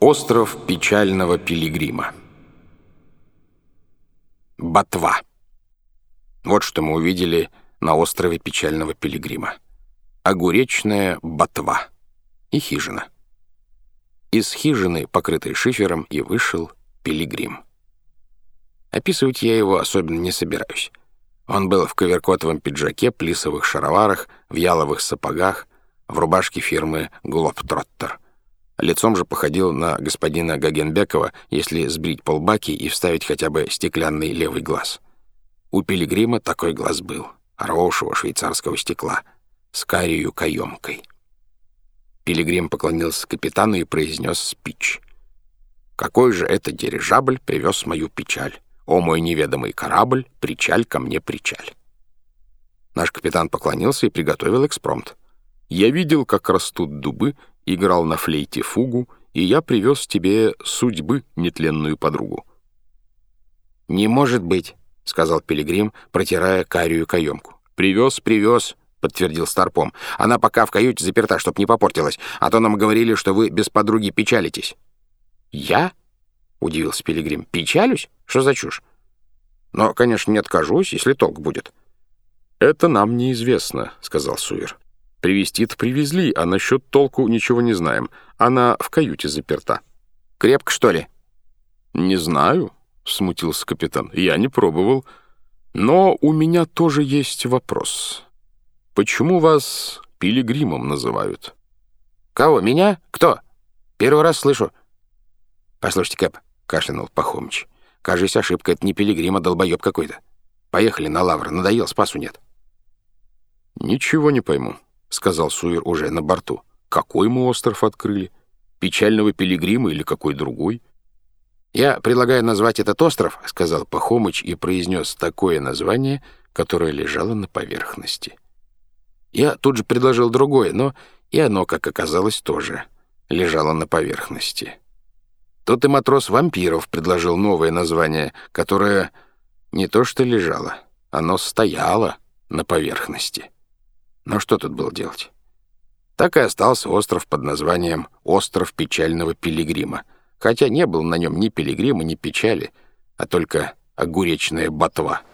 Остров печального пилигрима. Ботва. Вот что мы увидели на острове печального пилигрима. Огуречная ботва и хижина. Из хижины, покрытой шифером, и вышел пилигрим. Описывать я его особенно не собираюсь. Он был в коверкотовом пиджаке, плисовых шароварах, в яловых сапогах, в рубашке фирмы «Глобтроттер». Лицом же походил на господина Гагенбекова, если сбрить полбаки и вставить хотя бы стеклянный левый глаз. У пилигрима такой глаз был, хорошего швейцарского стекла, с карию каемкой. Пилигрим поклонился капитану и произнес спич. «Какой же это дирижабль привез мою печаль? О, мой неведомый корабль, причаль ко мне, причаль!» Наш капитан поклонился и приготовил экспромт. «Я видел, как растут дубы, играл на флейте фугу, и я привез тебе судьбы нетленную подругу». «Не может быть», — сказал Пилигрим, протирая карию каемку. «Привез, привез», — подтвердил Старпом. «Она пока в каюте заперта, чтоб не попортилась, а то нам говорили, что вы без подруги печалитесь». «Я?» — удивился Пилигрим. «Печалюсь? Что за чушь?» «Но, конечно, не откажусь, если толк будет». «Это нам неизвестно», — сказал Суир. Привезти-то привезли, а насчет толку ничего не знаем. Она в каюте заперта. Крепко, что ли? Не знаю, смутился капитан. Я не пробовал. Но у меня тоже есть вопрос. Почему вас пилигримом называют? Кого, меня? Кто? Первый раз слышу. Послушайте, Кэп, кашлянул Пахомыч. Кажется, ошибка — это не пилигрим, а долбоеб какой-то. Поехали на лавр, надоел, спасу нет. Ничего не пойму. — сказал Суир уже на борту. «Какой мы остров открыли? Печального пилигрима или какой другой?» «Я предлагаю назвать этот остров», — сказал Пахомыч и произнес такое название, которое лежало на поверхности. Я тут же предложил другое, но и оно, как оказалось, тоже лежало на поверхности. Тут и матрос вампиров предложил новое название, которое не то что лежало, оно стояло на поверхности. Но что тут было делать? Так и остался остров под названием «Остров печального пилигрима», хотя не было на нем ни пилигрима, ни печали, а только огуречная ботва —